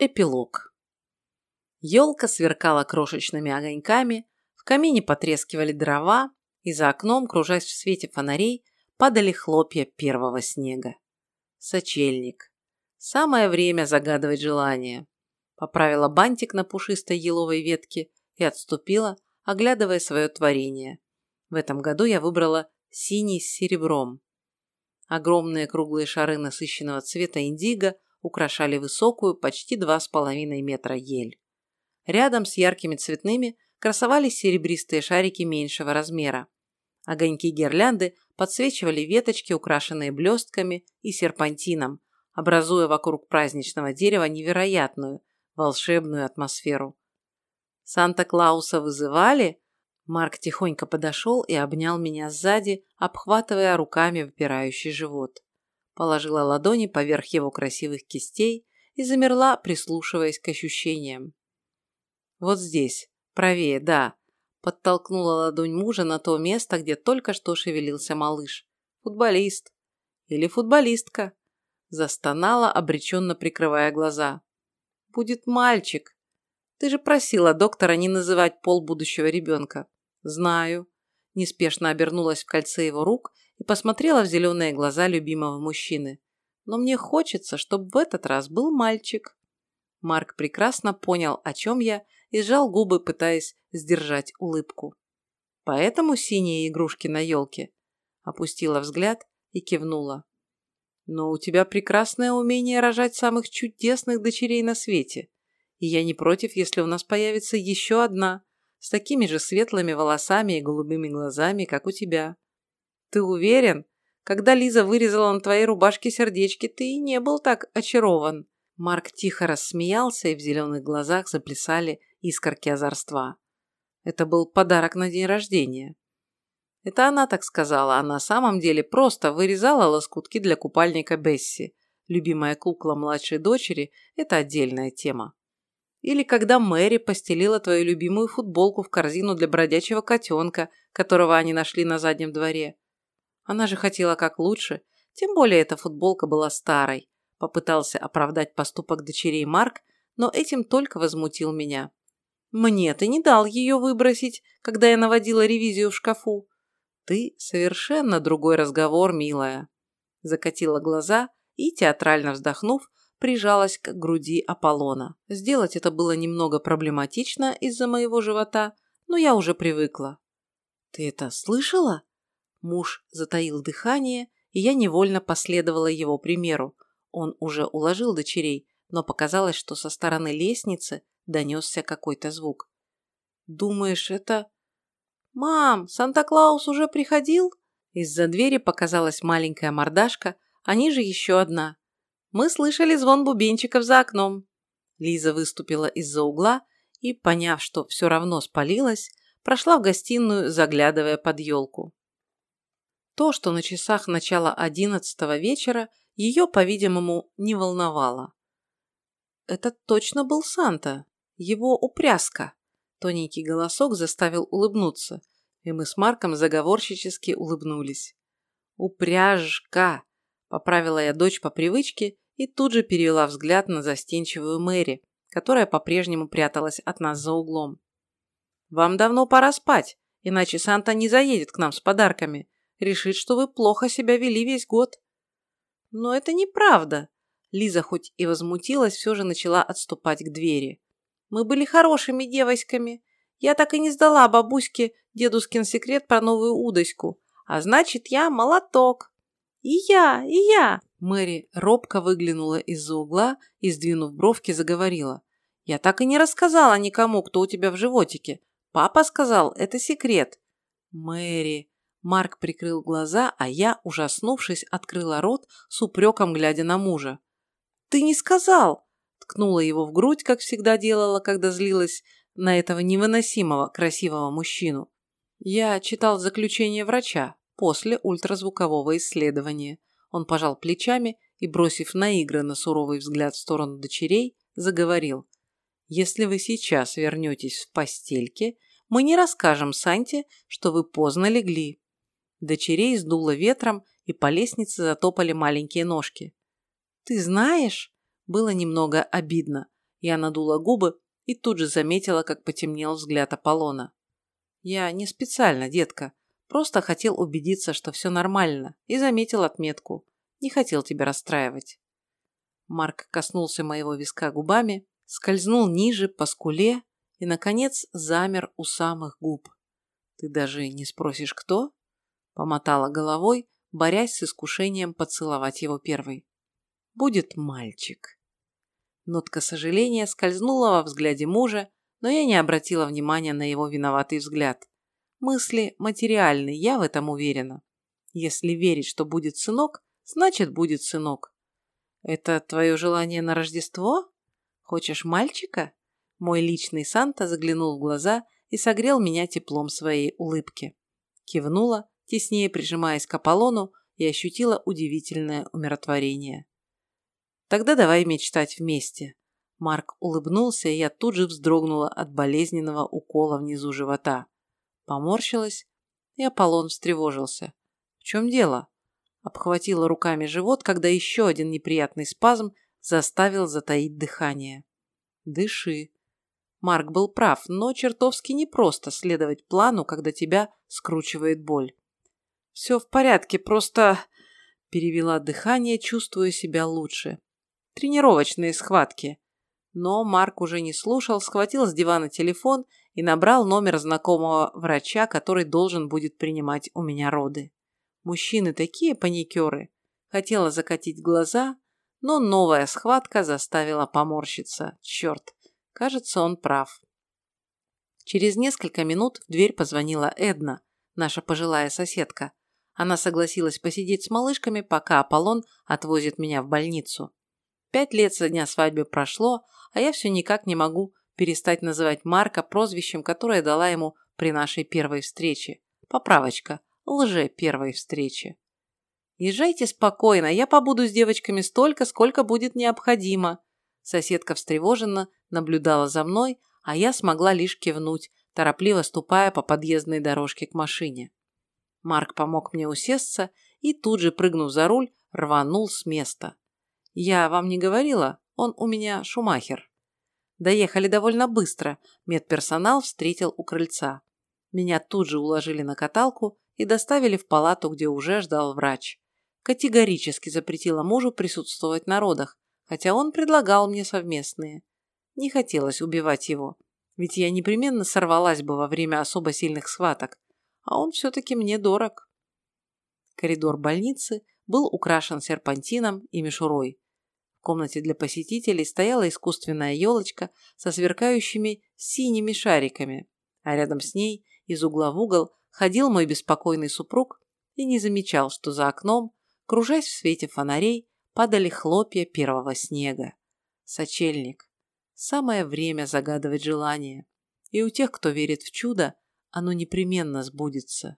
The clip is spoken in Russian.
Эпилог. Елка сверкала крошечными огоньками, в камине потрескивали дрова, и за окном, кружась в свете фонарей, падали хлопья первого снега. Сочельник. Самое время загадывать желание. Поправила бантик на пушистой еловой ветке и отступила, оглядывая свое творение. В этом году я выбрала синий с серебром. Огромные круглые шары насыщенного цвета индиго украшали высокую, почти два с половиной метра ель. Рядом с яркими цветными красовались серебристые шарики меньшего размера. Огоньки гирлянды подсвечивали веточки, украшенные блестками и серпантином, образуя вокруг праздничного дерева невероятную, волшебную атмосферу. «Санта-Клауса вызывали?» Марк тихонько подошел и обнял меня сзади, обхватывая руками выпирающий живот. Положила ладони поверх его красивых кистей и замерла, прислушиваясь к ощущениям. «Вот здесь, правее, да», подтолкнула ладонь мужа на то место, где только что шевелился малыш. «Футболист. Или футболистка», застонала, обреченно прикрывая глаза. «Будет мальчик. Ты же просила доктора не называть пол будущего ребенка». «Знаю», неспешно обернулась в кольце его рук и посмотрела в зеленые глаза любимого мужчины. «Но мне хочется, чтобы в этот раз был мальчик». Марк прекрасно понял, о чем я, и сжал губы, пытаясь сдержать улыбку. «Поэтому синие игрушки на елке?» Опустила взгляд и кивнула. «Но у тебя прекрасное умение рожать самых чудесных дочерей на свете, и я не против, если у нас появится еще одна, с такими же светлыми волосами и голубыми глазами, как у тебя. Ты уверен? Когда Лиза вырезала на твоей рубашке сердечки, ты и не был так очарован. Марк тихо рассмеялся, и в зеленых глазах заплясали искорки озорства. Это был подарок на день рождения. Это она так сказала, а на самом деле просто вырезала лоскутки для купальника Бесси. Любимая кукла младшей дочери – это отдельная тема. Или когда Мэри постелила твою любимую футболку в корзину для бродячего котенка, которого они нашли на заднем дворе. Она же хотела как лучше, тем более эта футболка была старой. Попытался оправдать поступок дочерей Марк, но этим только возмутил меня. Мне ты не дал ее выбросить, когда я наводила ревизию в шкафу. Ты совершенно другой разговор, милая. Закатила глаза и, театрально вздохнув, прижалась к груди Аполлона. Сделать это было немного проблематично из-за моего живота, но я уже привыкла. «Ты это слышала?» Муж затаил дыхание, и я невольно последовала его примеру. Он уже уложил дочерей, но показалось, что со стороны лестницы донесся какой-то звук. «Думаешь, это...» «Мам, Санта-Клаус уже приходил?» Из-за двери показалась маленькая мордашка, а ниже еще одна. Мы слышали звон бубенчиков за окном. Лиза выступила из-за угла и, поняв, что все равно спалилась, прошла в гостиную, заглядывая под елку. То, что на часах начала одиннадцатого вечера, ее, по-видимому, не волновало. Это точно был Санта, его упряска. Тоненький голосок заставил улыбнуться, и мы с Марком заговорщически улыбнулись. «Упряжка!» – поправила я дочь по привычке и тут же перевела взгляд на застенчивую Мэри, которая по-прежнему пряталась от нас за углом. «Вам давно пора спать, иначе Санта не заедет к нам с подарками. Решит, что вы плохо себя вели весь год». «Но это неправда». Лиза хоть и возмутилась, все же начала отступать к двери. «Мы были хорошими девочками. Я так и не сдала бабуське дедускин секрет про новую удочку. А значит, я молоток». «И я, и я!» Мэри робко выглянула из-за угла и, сдвинув бровки, заговорила. «Я так и не рассказала никому, кто у тебя в животике. Папа сказал, это секрет». «Мэри...» Марк прикрыл глаза, а я, ужаснувшись, открыла рот с упреком, глядя на мужа. «Ты не сказал!» Ткнула его в грудь, как всегда делала, когда злилась на этого невыносимого красивого мужчину. Я читал заключение врача после ультразвукового исследования. Он пожал плечами и, бросив наигранно суровый взгляд в сторону дочерей, заговорил. «Если вы сейчас вернетесь в постельке, мы не расскажем Санте, что вы поздно легли». Дочерей сдуло ветром, и по лестнице затопали маленькие ножки. «Ты знаешь?» Было немного обидно. Я надула губы и тут же заметила, как потемнел взгляд Аполлона. «Я не специально, детка. Просто хотел убедиться, что все нормально, и заметил отметку. Не хотел тебя расстраивать». Марк коснулся моего виска губами, скользнул ниже по скуле и, наконец, замер у самых губ. «Ты даже не спросишь, кто?» Помотала головой, борясь с искушением поцеловать его первой. «Будет мальчик». Нотка сожаления скользнула во взгляде мужа, но я не обратила внимания на его виноватый взгляд. Мысли материальны, я в этом уверена. Если верить, что будет сынок, значит будет сынок. Это твое желание на Рождество? Хочешь мальчика? Мой личный Санта заглянул в глаза и согрел меня теплом своей улыбки. Кивнула, теснее прижимаясь к Аполлону, и ощутила удивительное умиротворение. Тогда давай мечтать вместе. Марк улыбнулся, и я тут же вздрогнула от болезненного укола внизу живота. Поморщилась, и Аполлон встревожился. В чем дело? Обхватила руками живот, когда еще один неприятный спазм заставил затаить дыхание. Дыши. Марк был прав, но чертовски непросто следовать плану, когда тебя скручивает боль. «Все в порядке, просто...» Перевела дыхание, чувствуя себя лучше. «Тренировочные схватки». Но Марк уже не слушал, схватил с дивана телефон и набрал номер знакомого врача, который должен будет принимать у меня роды. Мужчины такие паникеры. Хотела закатить глаза, но новая схватка заставила поморщиться. Черт, кажется, он прав. Через несколько минут в дверь позвонила Эдна, наша пожилая соседка. Она согласилась посидеть с малышками, пока Аполлон отвозит меня в больницу. Пять лет со дня свадьбы прошло, а я все никак не могу перестать называть Марка прозвищем, которое дала ему при нашей первой встрече. Поправочка. Лже первой встречи. Езжайте спокойно, я побуду с девочками столько, сколько будет необходимо. Соседка встревоженно наблюдала за мной, а я смогла лишь кивнуть, торопливо ступая по подъездной дорожке к машине. Марк помог мне усесться и тут же, прыгнув за руль, рванул с места. «Я вам не говорила? Он у меня шумахер». Доехали довольно быстро. Медперсонал встретил у крыльца. Меня тут же уложили на каталку и доставили в палату, где уже ждал врач. Категорически запретила мужу присутствовать на родах, хотя он предлагал мне совместные. Не хотелось убивать его, ведь я непременно сорвалась бы во время особо сильных схваток, а он все-таки мне дорог. Коридор больницы был украшен серпантином и мишурой комнате для посетителей стояла искусственная елочка со сверкающими синими шариками, а рядом с ней из угла в угол ходил мой беспокойный супруг и не замечал, что за окном, кружась в свете фонарей, падали хлопья первого снега. Сочельник. Самое время загадывать желание. И у тех, кто верит в чудо, оно непременно сбудется.